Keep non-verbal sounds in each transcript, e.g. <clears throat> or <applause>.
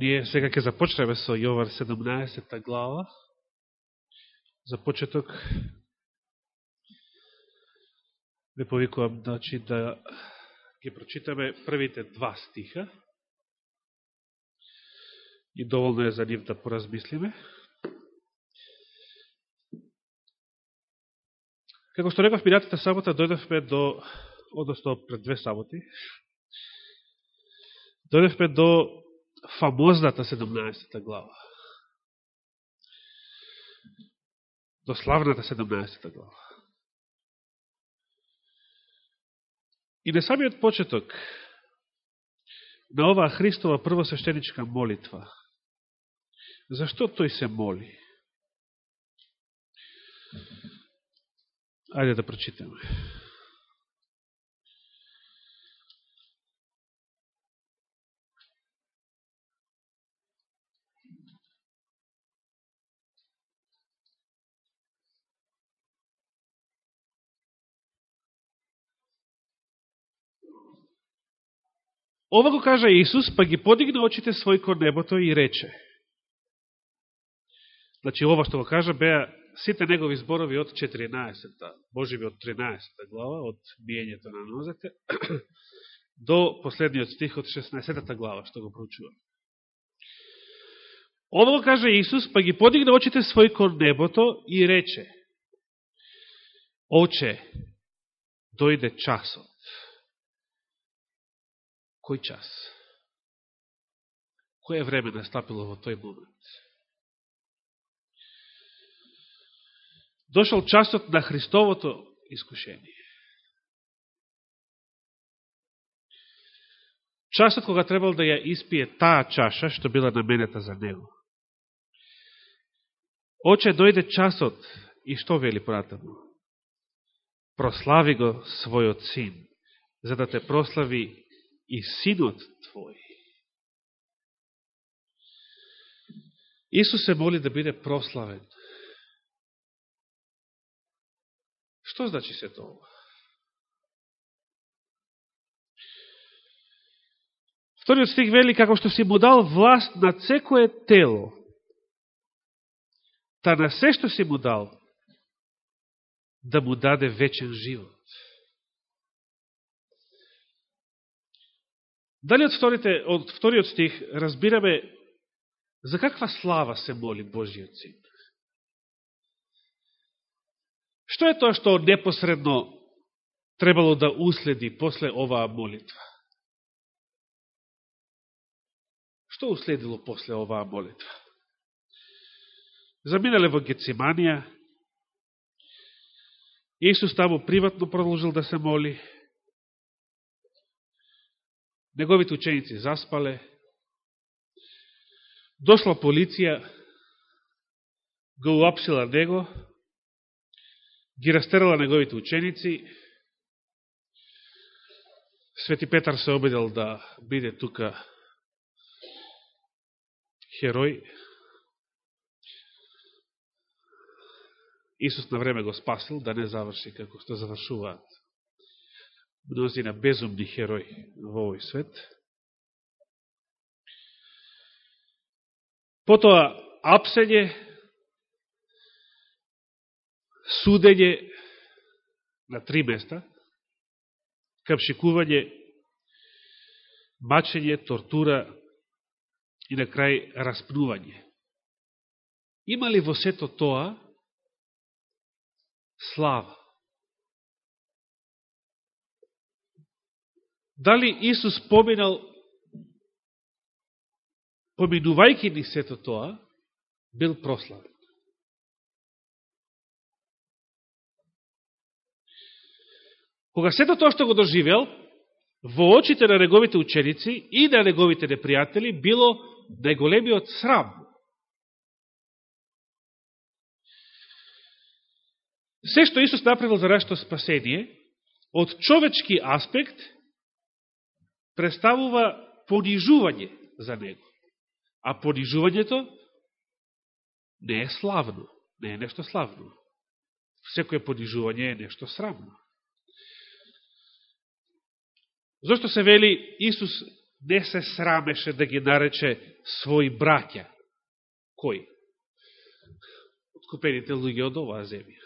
Ние сега ќе започнеме со Јовар 17 глава. За почеток ве повикувам значи, да ги прочитаме првите два стиха и доволно е за нив да поразмислиме. Како што реков, минатата сабота дојдовме до, одnosno пред две саботи, дојдовме до фамозната 17 глава. До славната 17 глава. И на самиот почеток на оваа Христова првосвещеничка молитва, зашто тој се моли? Ајде да прочитаме. Ovako kaže Isus, pa gi podigne očite svoj korneboto i reče. Znači ovo što vam kaže, beja site njegovi zborovi od 14. Boživi od 13. glava, od bijenja to nanozete, <clears throat> do posljednji od stih od 16. glava, što ga proučuva. Ovo kaže Isus, pa gi podigne očite svoj korneboto i reče. Oče, dojde časom Кој час? Кој време да настапило во тој момент? Дошол часот на Христовото искушение. Часот кога требал да ја испие таа чаша, што била наменета за него. Оче, дојде часот и што вели понатаму? Прослави го својот син, за да те прослави и синот твој. Исус се моли да биде прославен. Што значи се тоа? Вториот стих вели, како што си му дал власт на секое тело, та на се што си му дал, да му даде вечен живот. Дали од, вторите, од вториот стих разбираме за каква слава се моли Божиот син? Што е тоа што непосредно требало да уследи после оваа молитва? Што уследило после оваа молитва? Заминале во Гециманија, Исус таму приватно продолжил да се моли, неговите ученици заспале, дошла полиција, го уапсила него, ги растерала неговите ученици, Свети Петар се обидел да биде тука херој. Исус на време го спасил да не заврши како што завршуваат мнозина безумни херои во овој свет. Потоа апсење, судење на три места, капшикување, мачење, тортура и на крај распнување. Има ли во сето тоа слава? Дали Исус поминал, поминувајќи ни сето тоа, бил прославен? Кога сето тоа што го доживел, во очите на неговите ученици и на неговите непријатели било најголемиот срам. Се што Исус направил за нашето спасение, од човечки аспект, представува понижување за него. А понижувањето не е славно, не е нешто славно. Секоје понижување е нешто срамно. Зошто се вели Исус не се срамеше да ги нарече своји браќа. Кои? Откупените луѓе од оваа земја.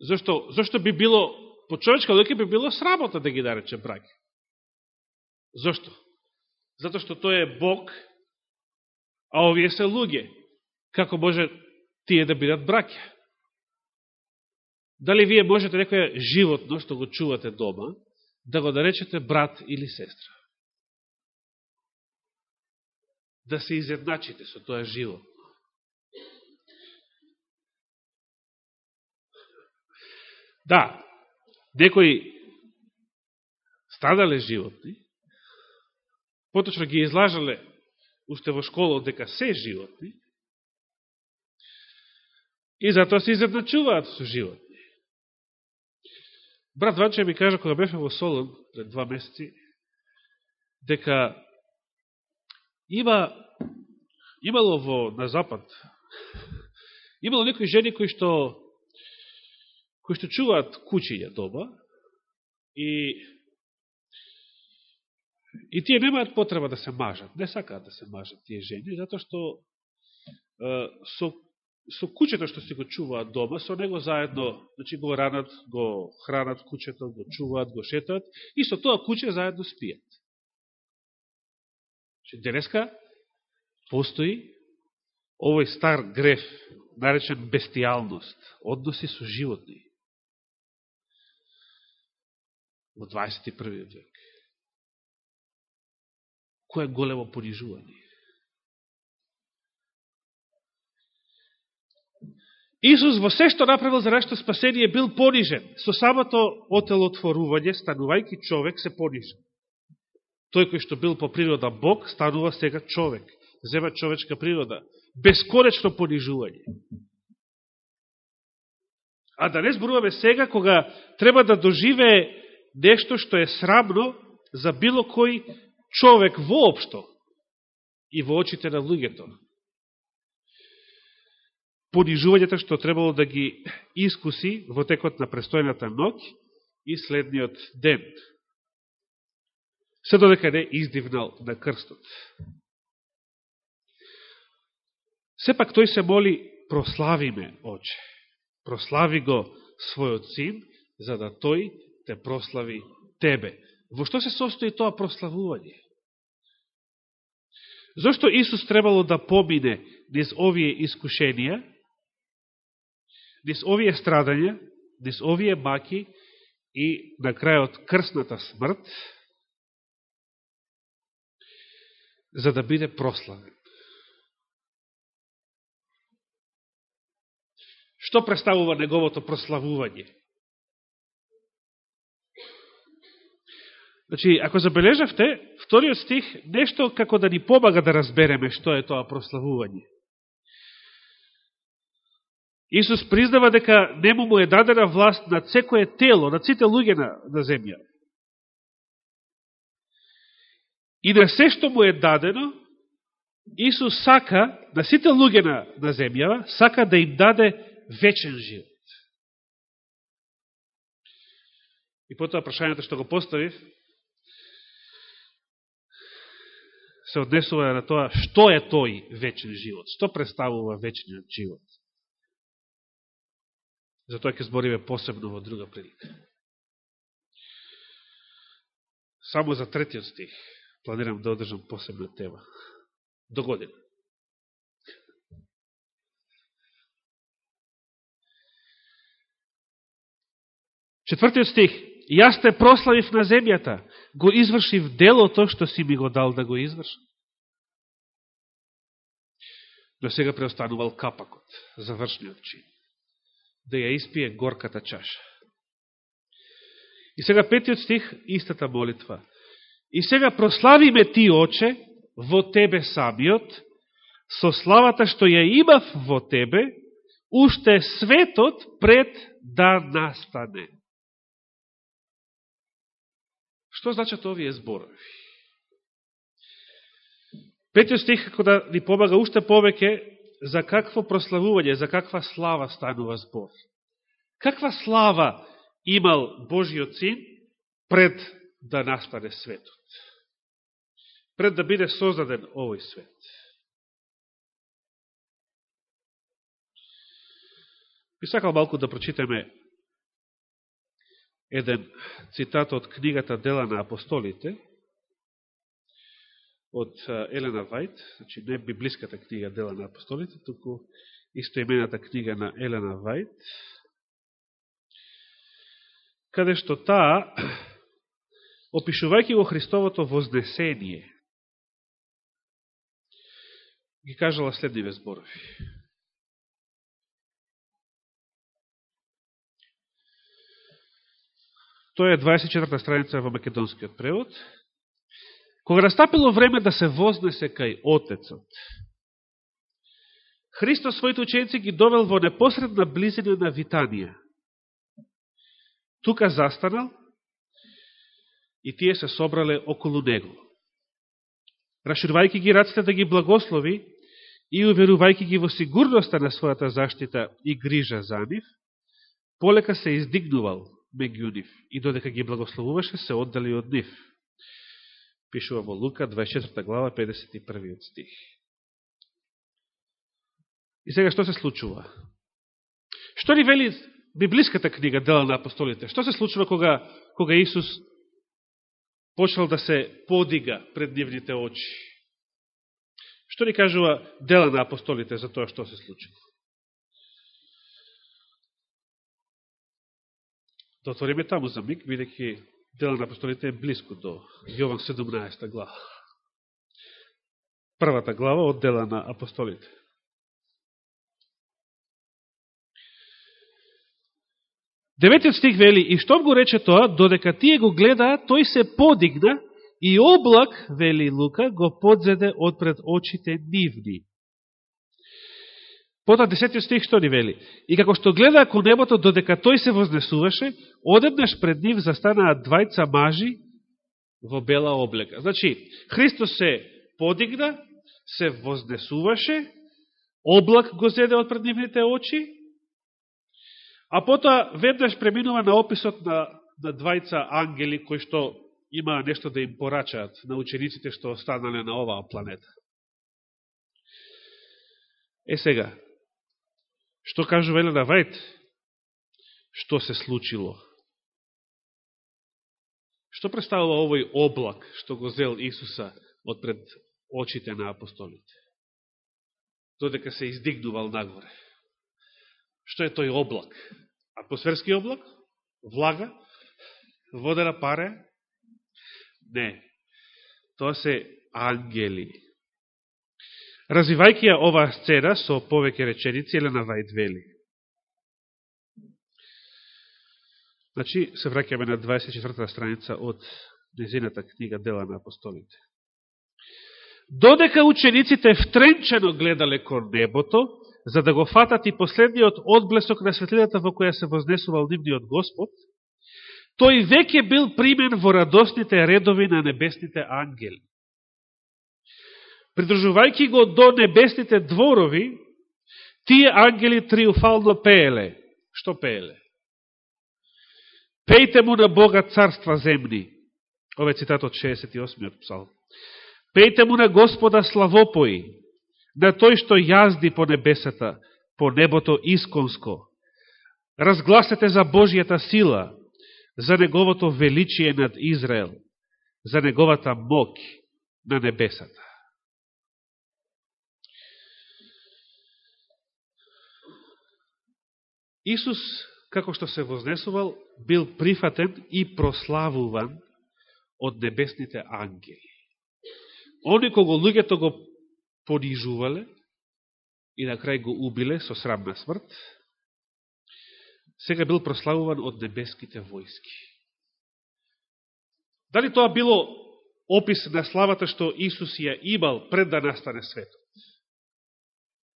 Зошто, зошто би било, по човечка луѓе би било срамота да ги нарече браќа? Зошто? Зато што тој е Бог, а овие се луѓе. Како може тие да бидат браќа? Дали вие можете некоја животно што го чувате дома, да го наречете брат или сестра? Да се изедначите со тоа живот. Да, некои страдале животни, поточно ги излажале уште во школа дека се животни, и затоа се изедначуваат со животни. Брат Ванче ми кажа, кога беше во Солон, пред два месеци, дека има, имало во, на Запад, <laughs> имало некои жени кои што, кои што чуваат кучиња дома и и тие немаат потреба да се мажат, не сакаат да се мажат тие жени, затоа што е, со со кучето што си го чуваат дома, со него заедно, значи го ранат, го хранат кучето, го чуваат, го шетат и со тоа куче заедно спијат. Значи, денеска постои овој стар греф, наречен бестијалност, односи со животни. Во 21. век. Кој е големо понижување? Исус во се што направил за нашето спасение бил понижен. Со самото отелотворување, станувајки човек, се понижен. Тој кој што бил по природа Бог, станува сега човек. Зема човечка природа. Бесконечно понижување. А да не зборуваме сега, кога треба да доживее нешто што е срамно за било кој човек воопшто и во очите на луѓето понижувањето што требало да ги искуси во текот на престојната ноќ и следниот ден. Се додека не издивнал на крстот. Сепак тој се моли, прослави ме, Оче. Прослави го својот син, за да тој те прослави тебе. Во што се состои тоа прославување? Зошто Исус требало да помине низ овие искушенија, низ овие страдања, низ овие маки и на крајот крсната смрт, за да биде прославен. Што представува неговото прославување? Значи, ако забележавте, вториот стих, нешто како да ни помага да разбереме што е тоа прославување. Исус признава дека нему му е дадена власт на секое тело, на сите луѓе на, на земја. И на се што му е дадено, Исус сака, на сите луѓе на, на земјава, сака да им даде вечен живот. И потоа прашањето што го поставив, се однесува на тоа што е тој вечен живот, што представува вечниот живот. За тоа ќе збориме посебно во друга прилика. Само за третиот стих планирам да одржам посебна тема. До година. Четвртиот стих. Јас те прославив на земјата, го извршив делото што си ми го дал да го извршам. Но сега преостанувал капакот, завршниот чин да ја испие горката чаша. И сега петиот стих, истата молитва. И сега прославиме ти, Оче, во Тебе самиот, со славата што ја имав во Тебе, уште светот пред да настане. Што значат овие зборови? Петиот стих, како да ни помага уште повеќе за какво прославување, за каква слава станува збор. Каква слава имал Божиот син пред да настане светот? пред да биде создаден овој свет. Би сакал малку да прочитаме еден цитат од книгата Дела на апостолите, од Елена Вајт, значи не библиската книга Дела на апостолите, туку истоимената книга на Елена Вајт, каде што таа, <clears throat> опишувајќи го Христовото вознесение, ги кажала следниве зборови. Тоа е 24-та страница во македонскиот превод. Кога настапило време да се вознесе кај Отецот, Христос своите ученици ги довел во непосредна близина на Витанија. Тука застанал и тие се собрале околу него. Раширувајќи ги раците да ги благослови и уверувајќи ги во сигурноста на својата заштита и грижа за нив, полека се издигнувал меѓу нив и додека ги благословуваше се оддали од нив. Пишува во Лука 24 глава 51 стих. И сега што се случува? Што ни вели библиската книга Дела на апостолите? Што се случува кога, кога Исус почнал да се подига пред нивните очи? Што ни кажува Дела на апостолите за тоа што се случило? Да отвориме таму за миг, бидеќи Дела на апостолите е близко до Јован 17 глава. Првата глава од Дела на апостолите. Деветиот стих вели, и што го рече тоа, додека тие го гледаа, тој се подигна и облак, вели Лука, го подзеде отпред очите нивни. Потоа 10 стих што ни вели? И како што гледаа кон небото, додека тој се вознесуваше, одеднаш пред нив застанаа двајца мажи во бела облека. Значи, Христос се подигна, се вознесуваше, облак го зеде од пред нивните очи, А потоа веднаш преминува на описот на, на двајца ангели кои што имаа нешто да им порачаат на учениците што останале на оваа планета. Е сега, што кажува Елена Вајт? Што се случило? Што представува овој облак што го зел Исуса од пред очите на апостолите? Додека се издигнувал нагоре. Што е тој облак? Атмосферски облак? Влага? Водена паре? Не. Тоа се ангели. Развивајќи ја оваа сцена со повеќе реченици, Елена Вајд вели. Значи, се враќаме на 24-та страница од незината книга Дела на апостолите. Додека учениците втренчено гледале кон небото, за да го фатат и последниот одблесок на светлината во која се вознесувал нивниот Господ, тој веќе бил примен во радостните редови на небесните ангели придржувајќи го до небесните дворови, тие ангели триумфално пееле. Што пееле? Пејте му на Бога царства земни. Ове цитат од 68. псалм. Пејте му на Господа славопои, на тој што јазди по небесата, по небото исконско. Разгласете за Божијата сила, за неговото величие над Израел, за неговата мок на небесата. Исус, како што се вознесувал, бил прифатен и прославуван од небесните ангели. Они кога луѓето го понижувале и на крај го убиле со срамна смрт, сега бил прославуван од небеските војски. Дали тоа било опис на славата што Исус ја имал пред да настане светот?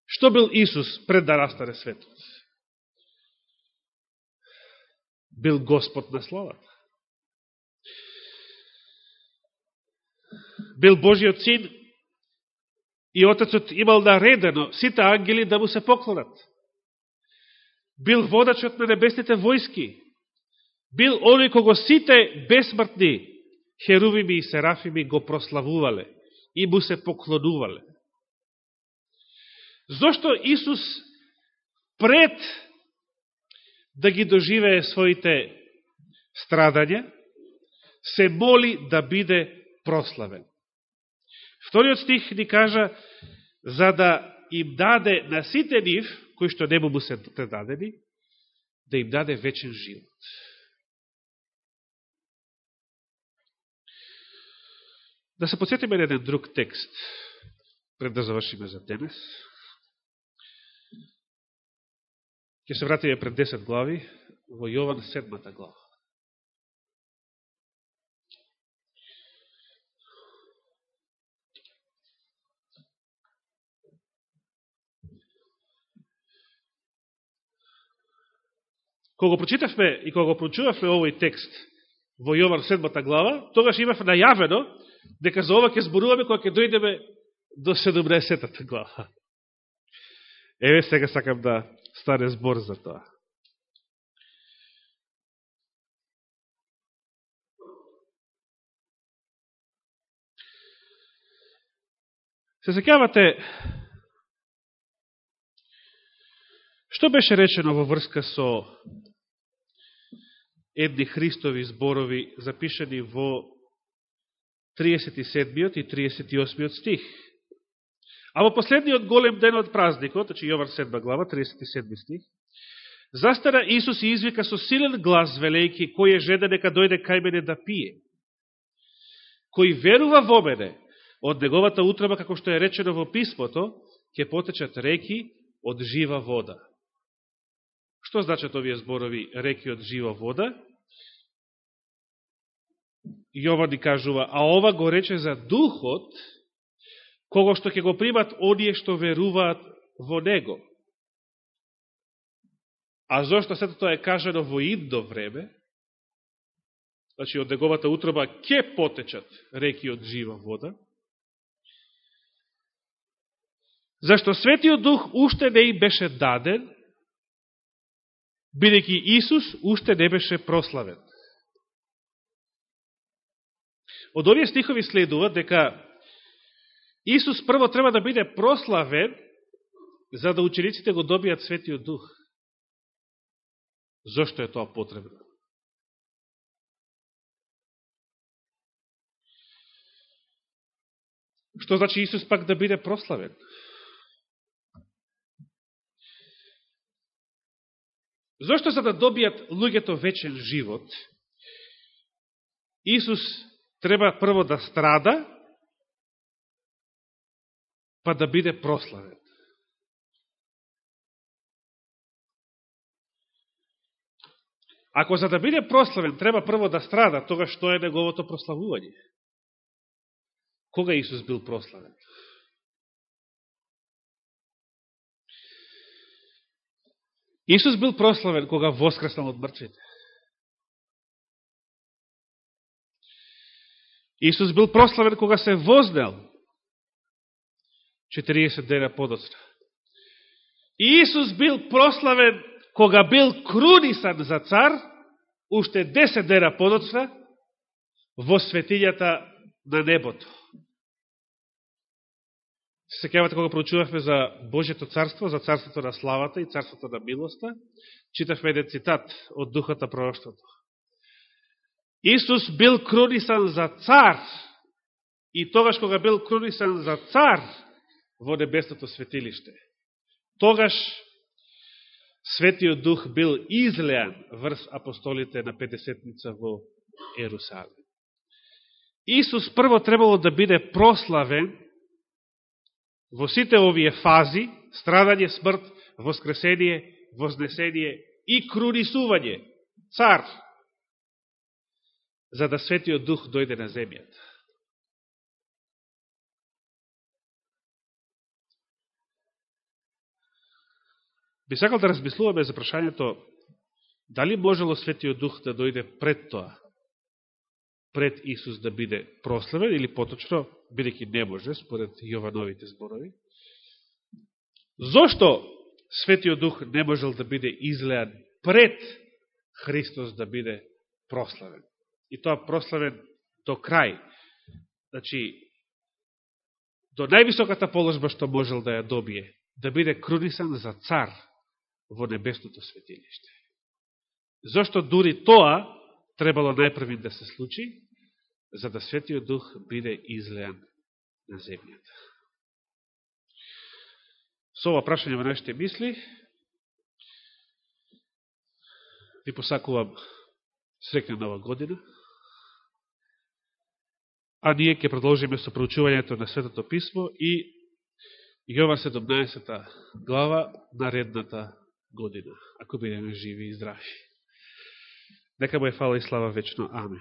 Што бил Исус пред да настане светот? Бил Господ на славата. Бил Божиот син И Отецот имал наредено сите ангели да му се поклонат. Бил водачот на небесните војски. Бил оној кого сите бесмртни херувими и серафими го прославувале и му се поклонувале. Зошто Исус пред да ги доживее своите страдања, се моли да биде прославен. Вториот стих ни кажа, за да им даде на сите нив, кои што небо му се предадени, да им даде вечен живот. Да се подсетиме на еден друг текст, пред да завршиме за денес. Ќе се вратиме пред 10 глави во Јован 7 глава. Кога прочитавме и кога прочувавме овој текст во Јован 7 глава, тогаш имав најавено дека за ова ќе зборуваме кога ќе дојдеме до 17 глава. Еве сега сакам да стане збор за тоа. Се секавате што беше речено во врска со едни Христови зборови запишани во 37 и 38 стих. А во последниот голем ден од празникот, значи Јован 7 глава, 37 стих, застара Исус и извика со силен глас, велејки, кој е жеда нека дојде кај мене да пие. Кој верува во мене, од неговата утреба, како што е речено во писмото, ќе потечат реки од жива вода. Што значат овие зборови реки од жива вода? Јован ни кажува, а ова го рече за духот, кого што ќе го примат оние што веруваат во него. А зошто сето тоа е кажено во идно време, значи од неговата утроба ќе потечат реки од жива вода, зашто Светиот Дух уште не им беше даден, бидејќи Исус уште не беше прославен. Од овие стихови следува дека Исус прво треба да биде прославен за да учениците го добијат Светиот Дух. Зошто е тоа потребно? Што значи Исус пак да биде прославен? Зошто за да добијат луѓето вечен живот, Исус треба прво да страда, па да биде прославен. Ако за да биде прославен треба прво да страда, тога што е неговото прославување? Кога Исус бил прославен? Исус бил прославен кога воскреснал од мртвите. Исус бил прославен кога се вознел 40 дена подоцна. Исус бил прославен кога бил крунисан за цар, уште 10 дена подоцна, во светињата на небото. Се секавате кога проучувавме за Божето царство, за царството на славата и царството на милоста, читавме еден цитат од Духата пророштвото. Исус бил крунисан за цар и тогаш кога бил крунисан за цар во небесното светилиште, тогаш Светиот Дух бил излеан врз апостолите на Петесетница во Ерусалим. Исус прво требало да биде прославен во сите овие фази, страдање, смрт, воскресение, вознесение и крунисување, цар, за да Светиот Дух дојде на земјата. Би сакал да размислуваме за прашањето дали можело Светиот Дух да дојде пред тоа, пред Исус да биде прославен или поточно, бидеќи не може, според Јовановите зборови. Зошто Светиот Дух не можел да биде излеан пред Христос да биде прославен? и тоа прославен до крај. Значи, до највисоката положба што можел да ја добие, да биде крунисан за цар во небесното светилиште. Зошто дури тоа требало најпрви да се случи, за да Светиот Дух биде излеан на земјата. Со ова прашање во нашите мисли, ви посакувам срекна нова година, а ние ќе продолжиме со проучувањето на Светото Писмо и Јова 17 глава наредната година, ако бидеме живи и здрави. Нека му е фала и слава вечно. Амин.